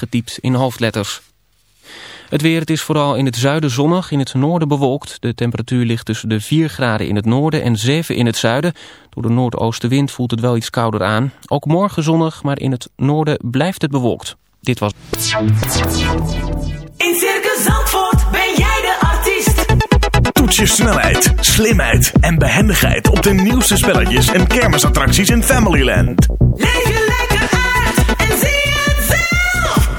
getypt in hoofdletters. Het weer, het is vooral in het zuiden zonnig, in het noorden bewolkt. De temperatuur ligt tussen de 4 graden in het noorden en 7 in het zuiden. Door de noordoostenwind voelt het wel iets kouder aan. Ook morgen zonnig, maar in het noorden blijft het bewolkt. Dit was... In Circus Zandvoort ben jij de artiest. Toets je snelheid, slimheid en behendigheid op de nieuwste spelletjes en kermisattracties in Familyland. Leef je lekker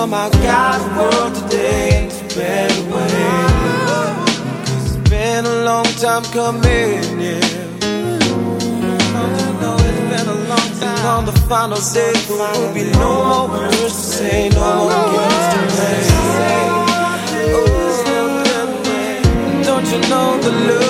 Somehow guide the world today into a better way. It's been a long time coming, yeah. And on the final day, there will be no more words to say, no more games to play. Don't you know the love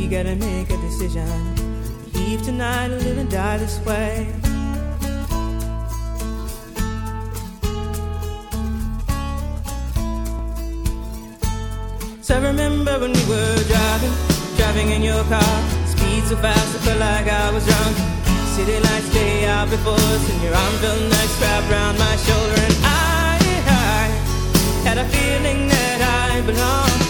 We gotta make a decision. Leave tonight or live and die this way. So I remember when we were driving, driving in your car. Speed so fast, I felt like I was drunk. City lights stay out before us, and your arm felt nice wrapped around my shoulder. And I, I had a feeling that I belonged.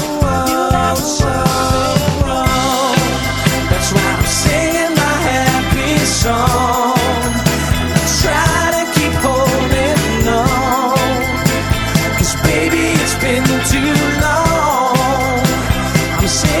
say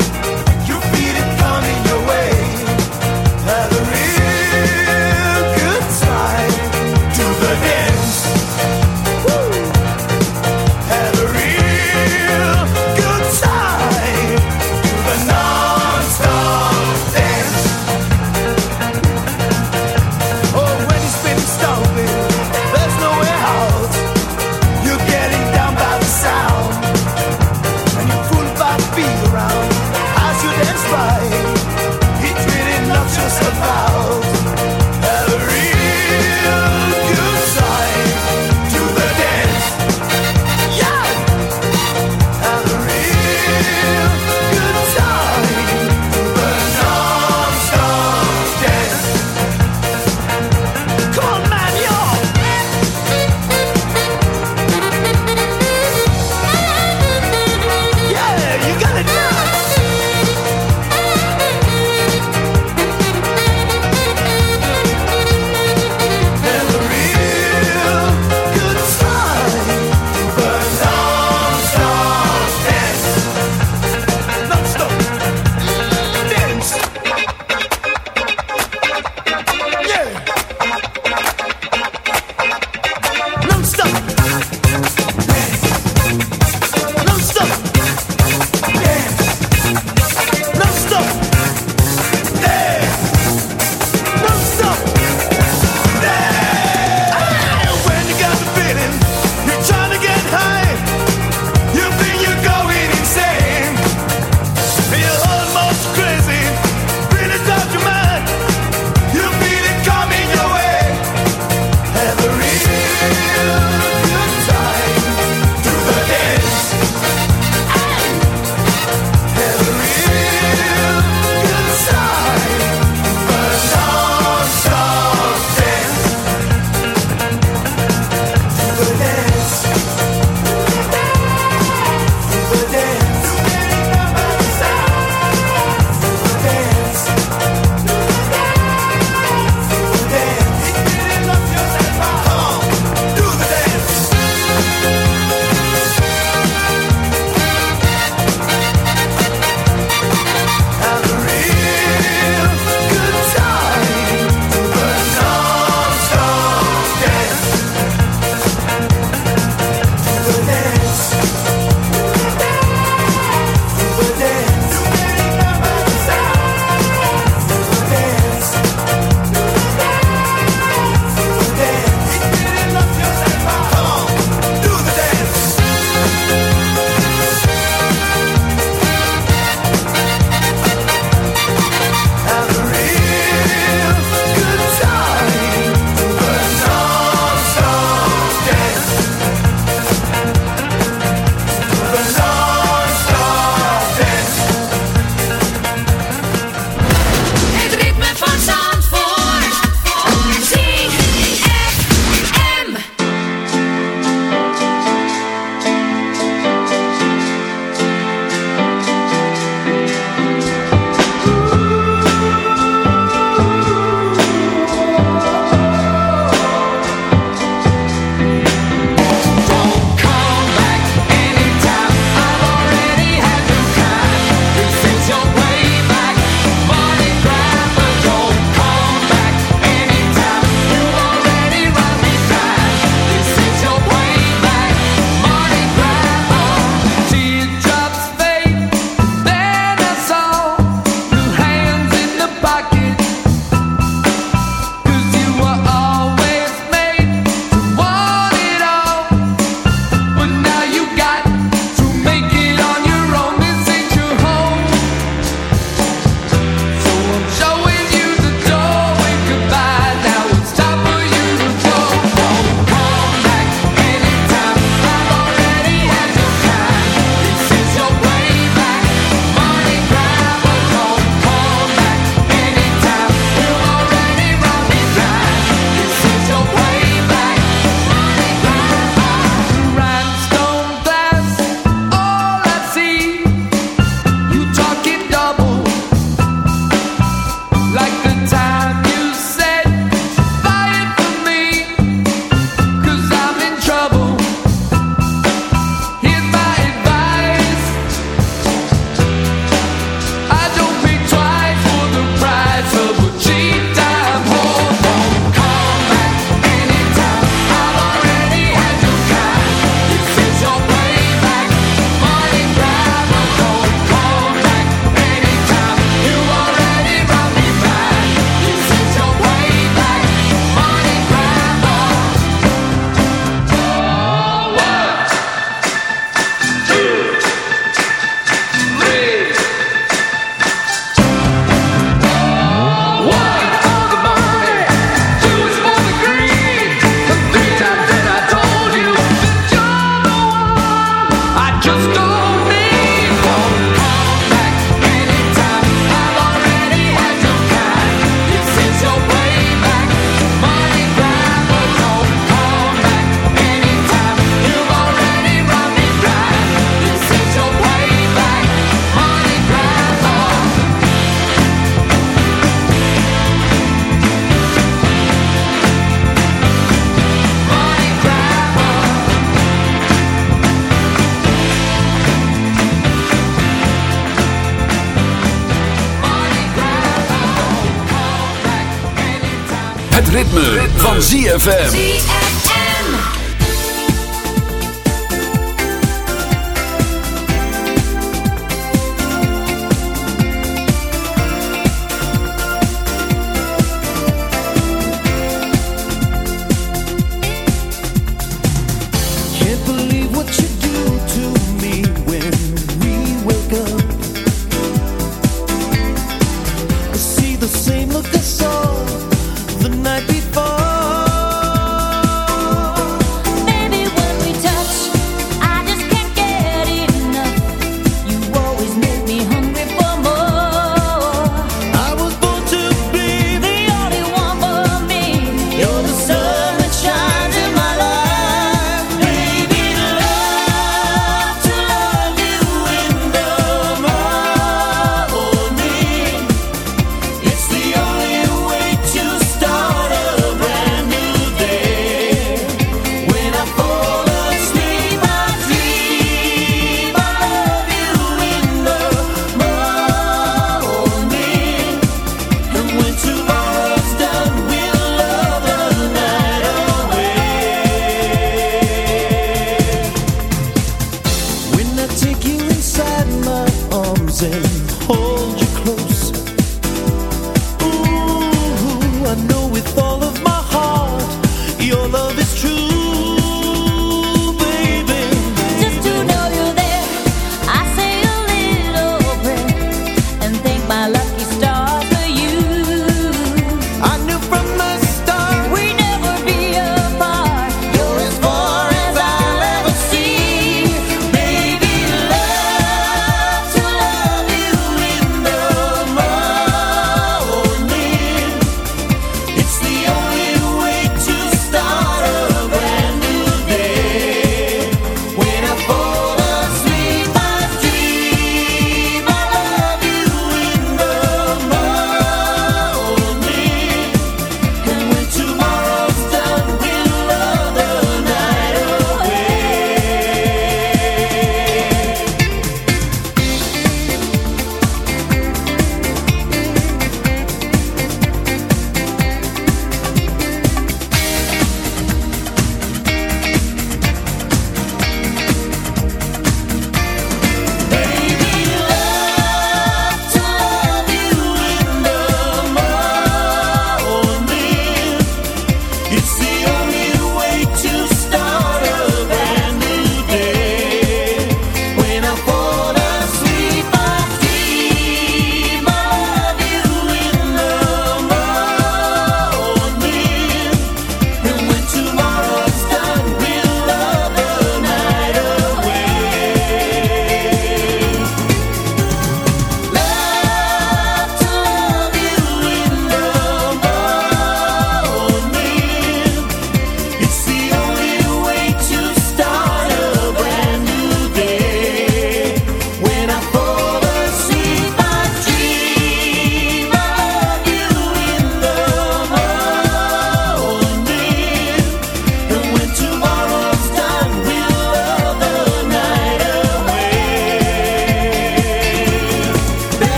ZFM.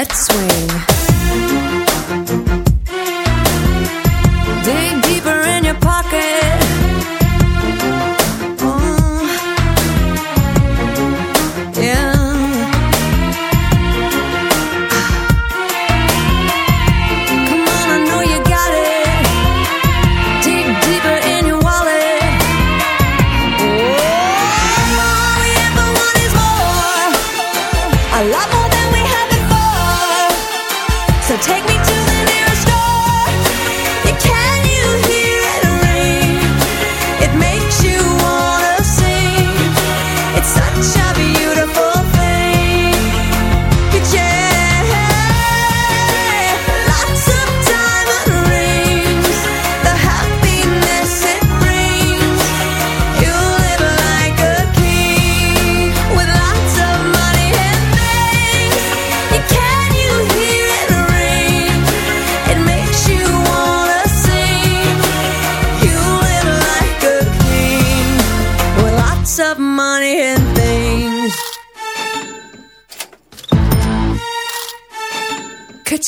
Let's swing.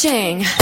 Cha-ching!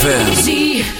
ZFM.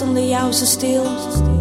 zonder jouw zo stil.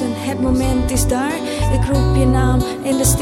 het moment is daar. Ik roep je naam in de stilte.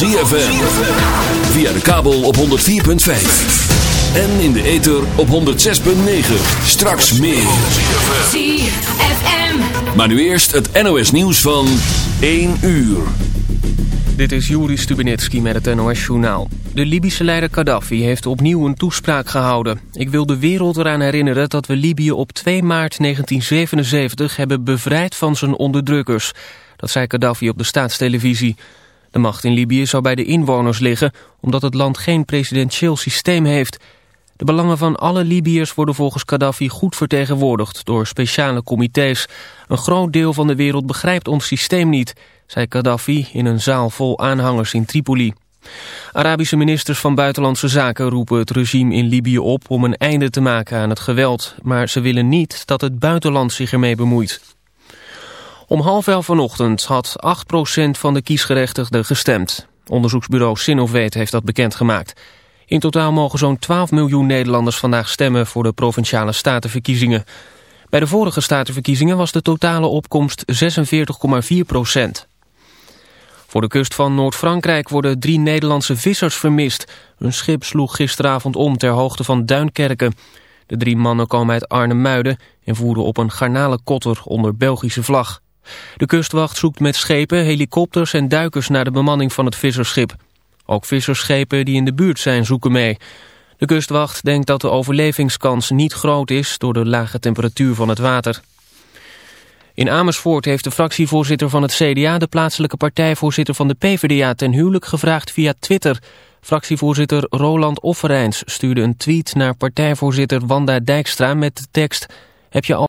ZFM. Via de kabel op 104.5. En in de ether op 106.9. Straks meer. ZFM. Maar nu eerst het NOS nieuws van 1 uur. Dit is Juri Stubenitski met het NOS-journaal. De Libische leider Gaddafi heeft opnieuw een toespraak gehouden. Ik wil de wereld eraan herinneren dat we Libië op 2 maart 1977 hebben bevrijd van zijn onderdrukkers. Dat zei Gaddafi op de staatstelevisie. De macht in Libië zou bij de inwoners liggen, omdat het land geen presidentieel systeem heeft. De belangen van alle Libiërs worden volgens Gaddafi goed vertegenwoordigd door speciale comité's. Een groot deel van de wereld begrijpt ons systeem niet, zei Gaddafi in een zaal vol aanhangers in Tripoli. Arabische ministers van Buitenlandse Zaken roepen het regime in Libië op om een einde te maken aan het geweld, maar ze willen niet dat het buitenland zich ermee bemoeit. Om half elf vanochtend had 8% van de kiesgerechtigden gestemd. Onderzoeksbureau Sinovate heeft dat bekendgemaakt. In totaal mogen zo'n 12 miljoen Nederlanders vandaag stemmen voor de provinciale statenverkiezingen. Bij de vorige statenverkiezingen was de totale opkomst 46,4 procent. Voor de kust van Noord-Frankrijk worden drie Nederlandse vissers vermist. Hun schip sloeg gisteravond om ter hoogte van Duinkerken. De drie mannen komen uit Arnhem-Muiden en voeren op een garnalenkotter onder Belgische vlag. De kustwacht zoekt met schepen, helikopters en duikers naar de bemanning van het visserschip. Ook vissersschepen die in de buurt zijn zoeken mee. De kustwacht denkt dat de overlevingskans niet groot is door de lage temperatuur van het water. In Amersfoort heeft de fractievoorzitter van het CDA de plaatselijke partijvoorzitter van de PvdA ten huwelijk gevraagd via Twitter. Fractievoorzitter Roland Offerijns stuurde een tweet naar partijvoorzitter Wanda Dijkstra met de tekst... Heb je al